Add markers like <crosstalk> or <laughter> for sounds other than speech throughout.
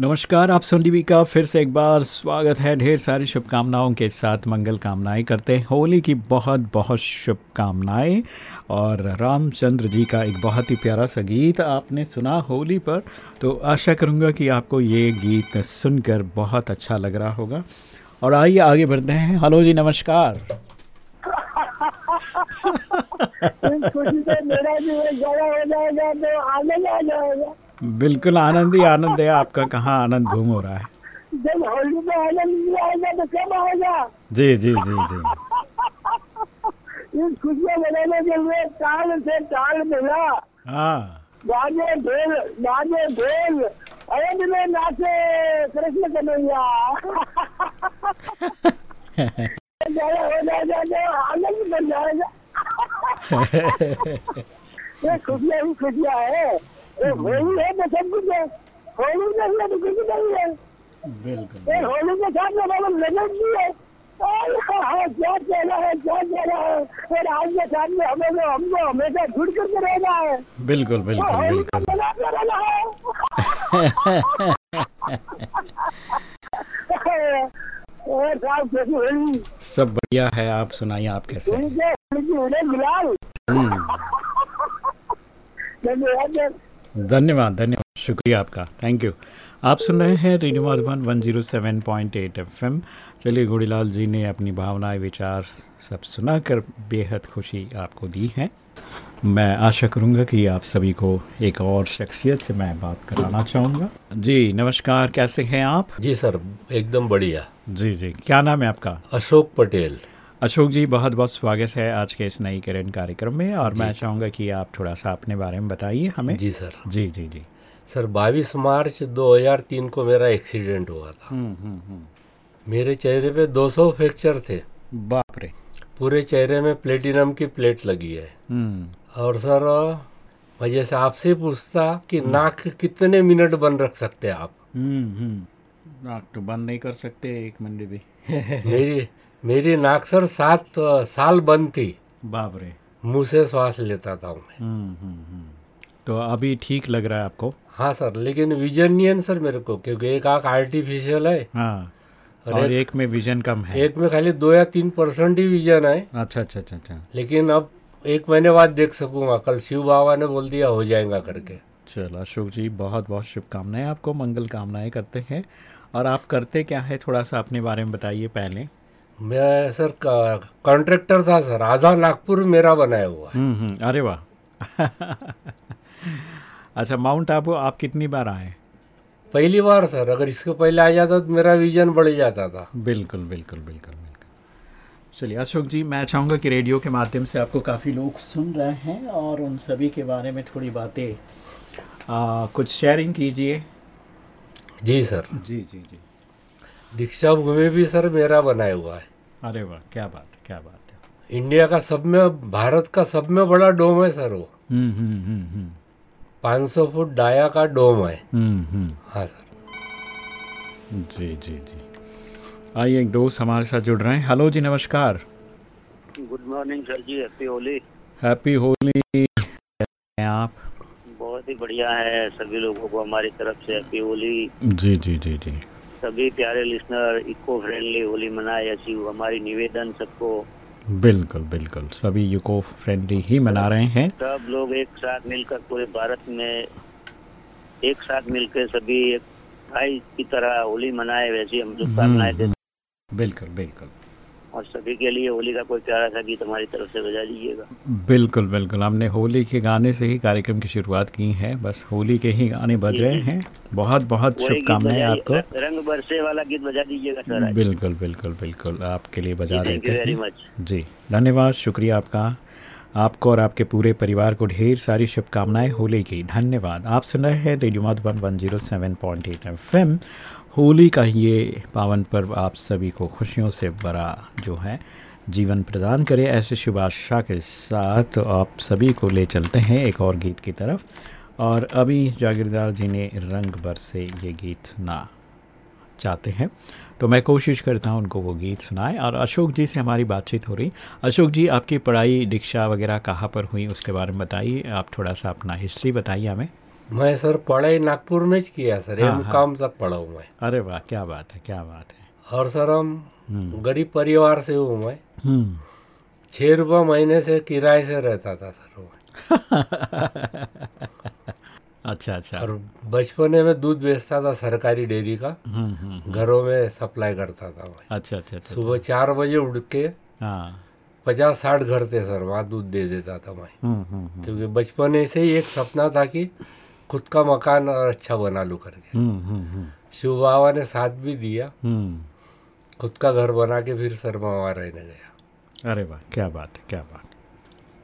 नमस्कार आप सुन का फिर से एक बार स्वागत है। ढेर सारी शुभकामनाओं के साथ मंगल कामनाएँ करते हैं। होली की बहुत बहुत शुभकामनाएँ। और रामचंद्र जी का एक बहुत ही प्यारा सा गीत आपने सुना होली पर। तो आशा करूँगा कि आपको ये गीत सुनकर बहुत अच्छा लग रहा होगा। और आइए आगे बढ़ते हैं। हेलो जी नमस्कार। <laughs> बिल्कुल आनंद ही आनंद है आपका कहाँ आनंद घूम हो रहा है? जब होली में आनंद आएगा तो कब आएगा? जी जी जी जी। इस खुशियाँ मनाने के लिए ताल से ताल मिला। हाँ। बाजे ढोल बाजे ढोल अरे में नाचे कृष्ण कन्हैया। हो जाएगा आनंद बन जाएगा। <laughs> ये खुशियाँ ही खुशियाँ है। है तो सब कुछ है। होली नहीं है तो कुछ नहीं है। बिल्कुल। होली के साथ में मतलब लगन भी है। और क्या कहना है? क्या कहना है? आज के साथ में हमें तो हमको हमेशा जुड़ करके रहना है। बिल्कुल तो बिल्कुल। बिल्कुल <laughs> सब बढ़िया है। आप सुनाइए आप कैसे हैं? <laughs> धन्यवाद धन्यवाद। शुक्रिया आपका। थैंक यू आप सुन रहे हैं रेडियो मधुबन 107.8 एफएम चलिए गुड़ीलाल जी ने अपनी भावनाएँ विचार सब सुनाकर बेहद खुशी आपको दी है। मैं आशा करूँगा कि आप सभी को एक और शख्सियत से मैं बात कराना चाहूँगा। जी नमस्कार। कैसे हैं आप? जी सर एकदम बढ़िया। जी जी। क्या नाम है आपका? अशोक पटेल। अशोक जी बहुत बहुत स्वागत है आज के इस नई किरण कार्यक्रम में और मैं चाहूँगा कि आप थोड़ा सा अपने बारे में बताइए हमें। जी सर। जी जी जी। सर 22 मार्च 2003 को मेरा एक्सीडेंट हुआ था। हम्म हम्म हम्म। मेरे चेहरे पे 200 फ्रैक्चर थे। बाप रे। पूरे चेहरे में प्लेटिनम की प्लेट लगी है। हम्म। और सर मैं जैसे आपसे पूछता कि नाक कितने मिनट बंद रख सकते हैं आप? नाक तो बंद नहीं कर सकते एक मिनट भी। <laughs> मेरी मेरी नाक सर सात साल बंद थी बाबरे मुँह से श्वास लेता था मैं। हम्म हम्म हम्म। तो अभी ठीक लग रहा है आपको? हाँ सर लेकिन विजन नहीं है सर मेरे को क्योंकि एक आँख आर्टिफिशियल है। हाँ और और एक में विजन कम है। एक में खाली दो या तीन परसेंट ही विजन है। अच्छा अच्छा अच्छा अच्छा। लेकिन अब एक महीने बाद देख सकूँगा कल शिव बाबा ने बोल दिया हो जाएगा करके। चलो अशोक जी बहुत बहुत शुभकामनाएँ आपको मंगल कामनाएँ करते हैं। और आप करते क्या है थोड़ा सा अपने बारे में बताइए पहले। मैं सर कॉन्ट्रैक्टर था सर। आधा नागपुर मेरा बनाया हुआ है। हम्म हम्म अरे वाह। अच्छा माउंट आबू आप कितनी बार आए? पहली बार सर। अगर इसके पहले आ जाता तो मेरा विजन बढ़ जाता था। बिल्कुल बिल्कुल बिल्कुल बिल्कुल। चलिए अशोक जी मैं चाहूँगा कि रेडियो के माध्यम से आपको काफ़ी लोग सुन रहे हैं और उन सभी के बारे में थोड़ी बातें कुछ शेयरिंग कीजिए। जी सर। जी जी जी। दीक्षा भूमि भी सर मेरा बनाया हुआ है। अरे वाह क्या बात है क्या बात है। इंडिया का सब में भारत का सब में बड़ा डोम है सर वो। हम्म हम्म हम्म हम्म। 500 फुट डाया का डोम है। हम्म हम्म। हाँ सर। जी जी जी। आइए एक दोस्त हमारे साथ जुड़ रहे हैं। हेलो जी नमस्कार। Good morning sir ji happy Holi. Happy Holi. हैं आप? बहुत ही बढ़िया है सभी लोगों को हमारी तरफ़ से हैप्पी होली। जी जी जी जी। सभी प्यारे लिसनर इको फ्रेंडली होली मनाए ऐसी हमारी निवेदन सबको। बिल्कुल बिल्कुल। सभी इको फ्रेंडली ही मना रहे हैं। सब लोग एक साथ मिलकर पूरे भारत में एक साथ मिलकर सभी एक भाई की तरह होली मनाए वैसी हम शुभकामनाएँ देते बिल्कुल बिल्कुल। और सभी के लिए होली का कोई प्यारा सा गीत हमारी तरफ़ से बजा दीजिएगा। बिल्कुल बिल्कुल। हमने होली के गाने से ही कार्यक्रम की शुरुआत की है। बस होली के ही गाने बज रहे हैं। बहुत बहुत शुभकामनाएँ आपको। रंग बरसे वाला गीत बजा दीजिएगा सर। बिल्कुल बिल्कुल बिल्कुल। आपके लिए बजा देते हैं। जी धन्यवाद। शुक्रिया आपका। आपको और आपके पूरे परिवार को ढेर सारी शुभकामनाएँ होली की। धन्यवाद। आप सुन रहे हैं radio Madhuban one zero seven point eight F Holi का ये पावन पर्व आप सभी को खुशियों से भरा जो है, जीवन प्रदान करे ऐसे शुभ आशा के साथ आप सभी को ले चलते हैं एक और गीत की तरफ़। और अभी जागीरदार जी ने रंग भर से ये गीत सुना चाहते हैं। तो मैं कोशिश करता हूँ उनको वो गीत सुनाए। और अशोक जी से हमारी बातचीत हो रही। अशोक जी, आपकी पढ़ाई, दीक्षा वगैरह कहाँ पर हुई, उसके बारे में बताइए। आप थोड़ा सा अपना हिस्ट्री बताइए हमें। मैं सर पढ़ाई नागपुर में ही किया सर हाँ, एम हाँ। काम तक पढ़ा हूँ मैं। अरे वाह क्या बात है क्या बात है। और सर हम गरीब परिवार से हूँ मैं। हम्म। छः रुपये महीने से किराए से रहता था सर मैं <laughs> अच्छा अच्छा। और बचपने में दूध बेचता था सरकारी डेयरी का हम्म हम्म घरों में सप्लाई करता था मैं। अच्छा अच्छा अच्छा सुबह चार बजे उठ के हाँ। पचास साठ घर थे सर वहाँ दूध दे देता था मैं। हम्म हम्म हम्म, क्योंकि बचपने से ही एक सपना था कि खुद का मकान और अच्छा बना लूँ करके। हम्म हम्म हम्म। शिव बाबा ने साथ भी दिया। हम्म। खुद का घर बना के फिर सर मैं रहने गया। अरे वाह क्या बात है क्या बात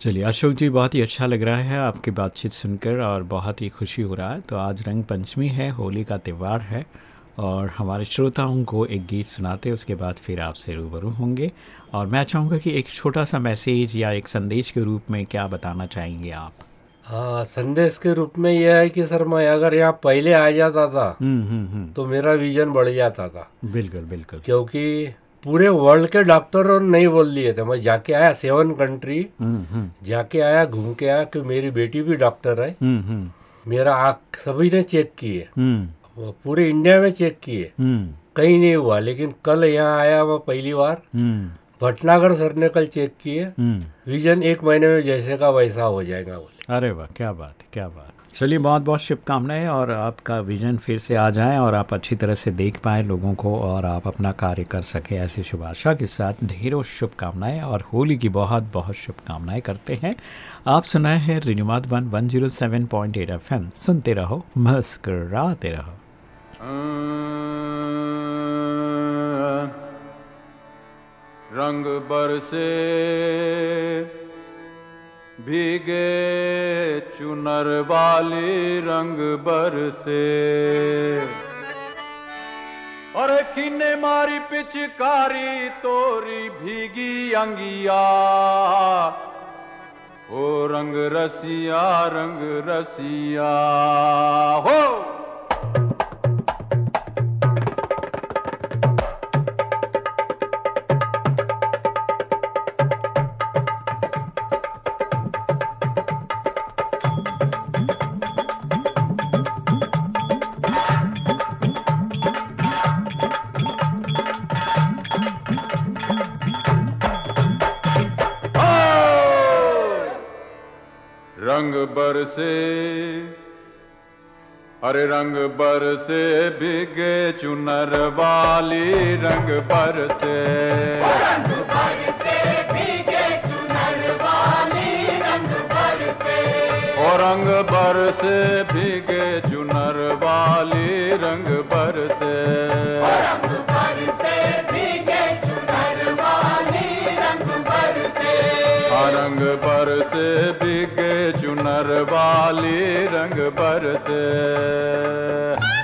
चलिए अशोक जी बहुत ही अच्छा लग रहा है आपकी बातचीत सुनकर और बहुत ही खुशी हो रहा है। तो आज रंग पंचमी है होली का त्यौहार है और हमारे श्रोताओं को एक गीत सुनाते उसके बाद फिर आपसे रूबरू होंगे। और मैं चाहूँगा कि एक छोटा सा मैसेज या एक संदेश के रूप में क्या बताना चाहेंगे आप? हाँ संदेश के रूप में यह है कि सर मैं अगर यहाँ पहले आ जाता था हम्म हम्म हम्म। तो मेरा विजन बढ़ जाता था। बिल्कुल बिल्कुल। क्योंकि पूरे वर्ल्ड के डॉक्टरों ने नहीं बोल दिए थे। मैं जाके आया सेवन कंट्री जाके आया घूम के आया कि मेरी बेटी भी डॉक्टर है। मेरा आँख सभी ने चेक किए। पूरे इंडिया में चेक किए। कहीं नहीं हुआ लेकिन कल यहाँ आया मैं पहली बार। भटनागर सर ने कल चेक किए। हम्म। विजन एक महीने में जैसे का वैसा हो जाएगा बोले। अरे वाह क्या बात है क्या बात चलिए बहुत बहुत शुभकामनाएँ और आपका विजन फिर से आ जाए और आप अच्छी तरह से देख पाए लोगों को और आप अपना कार्य कर सके ऐसी शुभ आशा के साथ। ढेरों शुभकामनाएँ और होली की बहुत बहुत शुभकामनाएँ करते हैं। आप सुनाए हैं रिनिमाद one one zero seven point eight F M सुनते रहो मुस्कराते रहो। रंग बरसे भीगे चुनर वाली रंग बरसे। और खिने मारी पिचकारी तोरी भीगी अंगिया। ओ रंग रसिया रंग रसिया। हो! रंग बरसे अरे रंग बरसे। बिगे चुनर वाली रंग बरसे। ओ रंग बरसे भीगे चुनर वाली रंग बरसे। हाँ, रंग बरसे भीगे चुनर वाली रंग बरसे।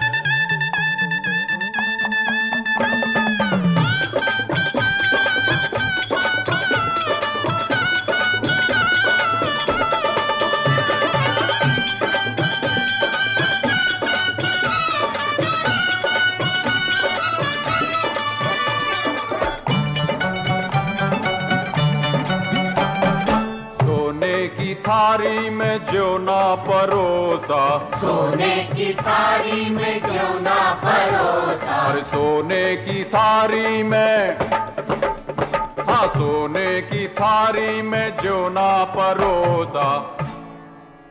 थारी में जो ना परोसा। सोने की थारी में क्यों ना परोसा? और सोने की थारी में हाँ सोने की थारी में जो ना परोसा।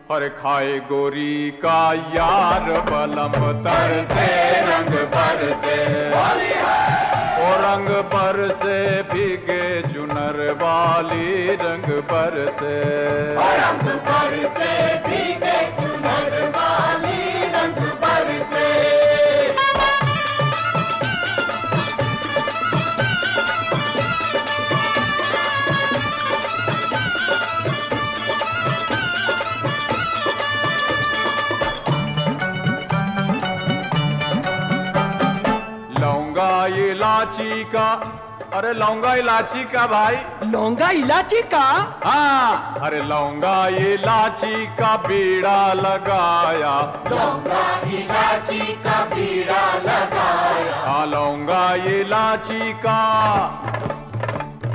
पर खाए गोरी का यार बलम तर से रंग पर से। ओ रंग पर से भीगे चुनर वाली रंग पर से। रंग पर से भीगे चुनर वाली रंग पर से। लौंगा इलाची का अरे लौंगा इलाची का भाई। लौंगा इलाची का? हाँ। अरे लौंगा इलाची का बीड़ा लगाया। लौंगा इलाची का बीड़ा लगाया। हाँ लौंगा इलाची का।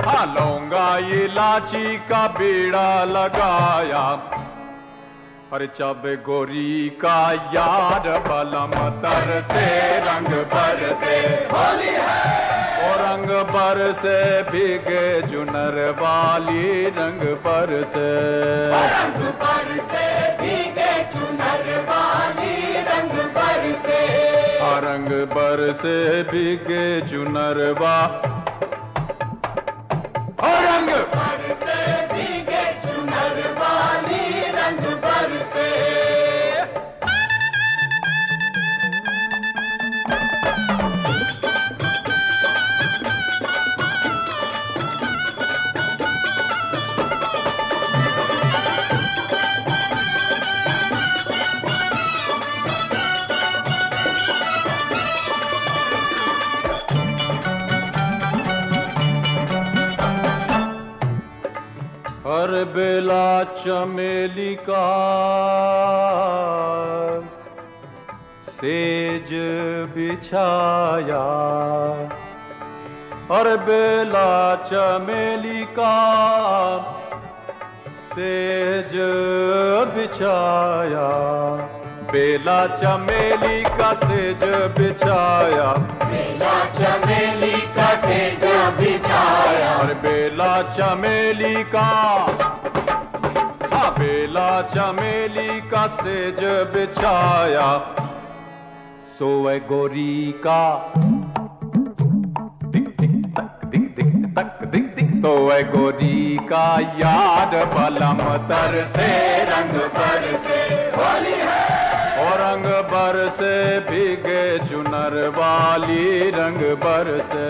हाँ लौंगा इलाची का बीड़ा लगाया। अरे चब गोरी का यार बलम तर से रंग पर से होली है। और रंग पर से भीगे जुनर वाली रंग पर से। रंग पर से भीगे चुनर वाली रंग पर से। रंग पर से भीगे चुनर वा बेला चमेली का सेज बिछाया। हर बेला चमेली का सेज बिछाया। बेला चमेली का सेज बिछाया। चमेली का। हाँ बेला चमेली का सेज बिछाया। सोए गोरी का। दिक दिक तक दिक दिक तक दिक दिक सोए गोरी का याद बलम तर से, रंग पर से होली है। और रंग बर से, भीगे चुनर वाली रंग बर से।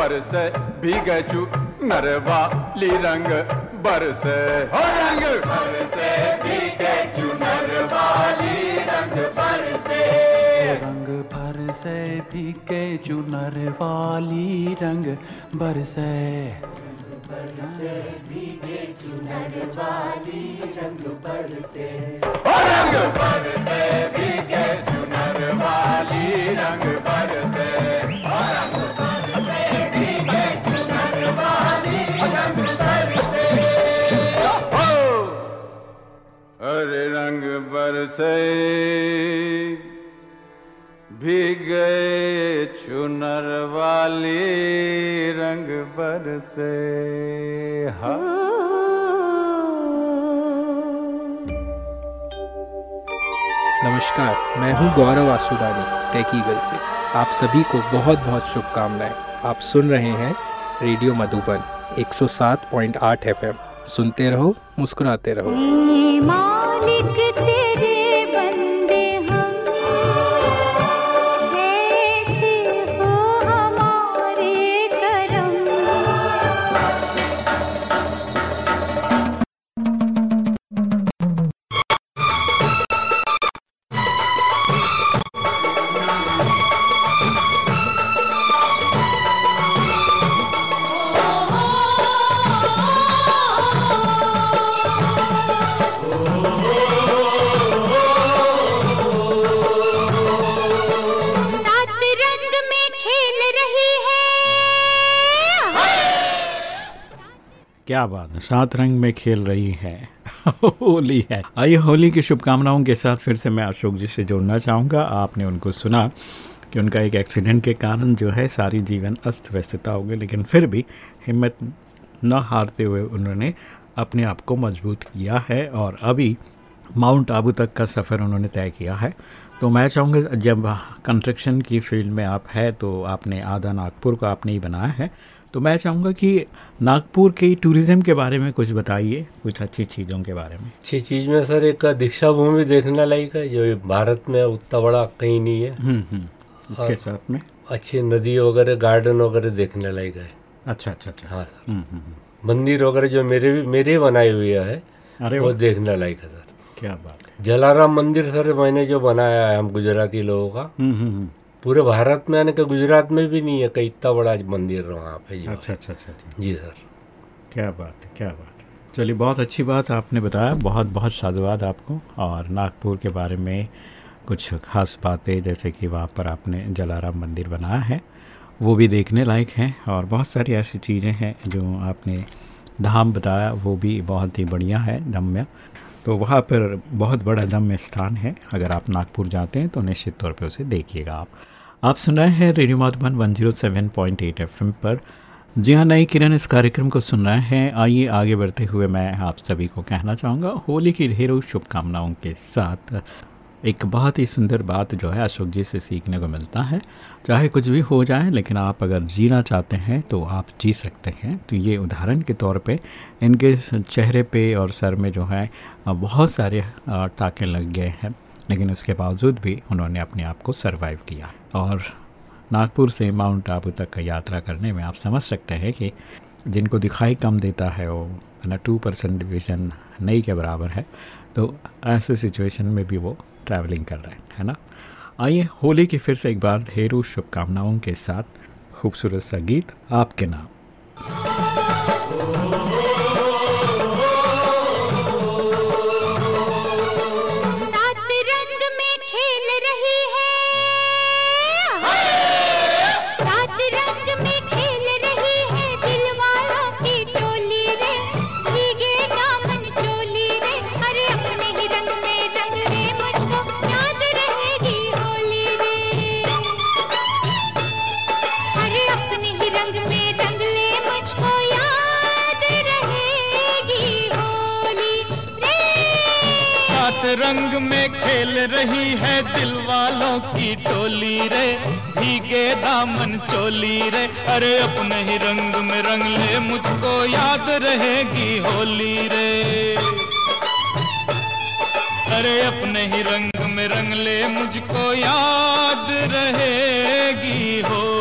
बरस भीगे चु नरवाली रंग बरस। हो रंग! पर से भीगे चुनर वाली रंग पर से रंग बरसे भीगे चुनर वाली रंग बरसे। हो रंग! बरस भीगे चु नरवाली रंग बरसे भीगे चुनर वाली रंग बरसे हाँ। नमस्कार मैं हूँ गौरव आसुदानी टेकीगल से। आप सभी को बहुत बहुत शुभकामनाएँ। आप सुन रहे हैं रेडियो मधुबन 107.8 एफएम। सुनते रहो मुस्कुराते रहो। मालिक तेरे क्या बात है? सात रंग में खेल रही है। <laughs> होली है। आइए होली की शुभकामनाओं के साथ फिर से मैं अशोक जी से जोड़ना चाहूँगा। आपने उनको सुना कि उनका एक एक्सीडेंट के कारण जो है सारी जीवन अस्त व्यस्तता हो गई, लेकिन फिर भी हिम्मत न हारते हुए उन्होंने अपने आप को मज़बूत किया है और अभी माउंट आबू तक का सफ़र उन्होंने तय किया है। तो मैं चाहूँगा जब कंस्ट्रक्शन की फ़ील्ड में आप है तो आपने आधा नागपुर को आपने ही बनाया है। तो मैं चाहूँगा कि नागपुर के टूरिज़्म के बारे में कुछ बताइए कुछ अच्छी चीज़ों के बारे में। अच्छी चीज़ में सर एक दीक्षा भूमि देखने लायक है जो भारत में उतना बड़ा कहीं नहीं है। हम्म हम्म। इसके साथ में? अच्छी नदी वगैरह गार्डन वगैरह देखने लायक है। अच्छा अच्छा अच्छा। हाँ सर। हम्म। मंदिर वगैरह जो मेरे भी मेरे बनाए हुए है अरे वो देखने लायक है सर। क्या बात है। जलाराम मंदिर सर मैंने जो बनाया है हम गुजराती लोगों का। पूरे भारत में यानी कि गुजरात में भी नहीं है कहीं इतना बड़ा मंदिर वहाँ पे अच्छा अच्छा अच्छा अच्छा। जी सर। क्या बात है क्या बात है। चलिए बहुत अच्छी बात आपने बताया बहुत बहुत साधुवाद आपको और नागपुर के बारे में कुछ खास बातें जैसे कि वहाँ पर आपने जलाराम मंदिर बनाया है वो भी देखने लायक हैं और बहुत सारी ऐसी चीज़ें हैं जो आपने धाम बताया वो भी बहुत ही बढ़िया है दम्य। तो वहाँ पर बहुत बड़ा दम्य स्थान है। अगर आप नागपुर जाते हैं तो निश्चित तौर पर उसे देखिएगा आप। आप सुन रहे हैं रेडियो माधुबन 107.8 एफएम पर। जी हाँ नई किरण इस कार्यक्रम को सुन रहे हैं। आइए, आगे बढ़ते हुए मैं आप सभी को कहना चाहूँगा, होली की ढेरों शुभकामनाओं के साथ एक बहुत ही सुंदर बात जो है अशोक जी से सीखने को मिलता है। चाहे कुछ भी हो जाए, लेकिन आप अगर जीना चाहते हैं तो आप जी सकते हैं। तो ये उदाहरण के तौर पे इनके चेहरे पे और सर में जो है, बहुत सारे टाँके लग गए हैं। लेकिन उसके बावजूद भी उन्होंने अपने आप को सर्वाइव किया और नागपुर से माउंट आबू तक का यात्रा करने में आप समझ सकते हैं कि जिनको दिखाई कम देता है, वो ना टू परसेंट डिविज़न नहीं के बराबर है। तो ऐसे सिचुएशन में भी वो ट्रैवलिंग कर रहे हैं, है ना? आइए होली की फिर से एक बार ढेरों शुभकामनाओं के साथ खूबसूरत सा गीत आपके नाम। खेल रही है दिल वालों की टोली रे, भीगे दामन चोली रे। अरे अपने ही रंग में रंग ले, मुझको याद रहेगी होली रे। अरे अपने ही रंग में रंग ले, मुझको याद रहेगी होली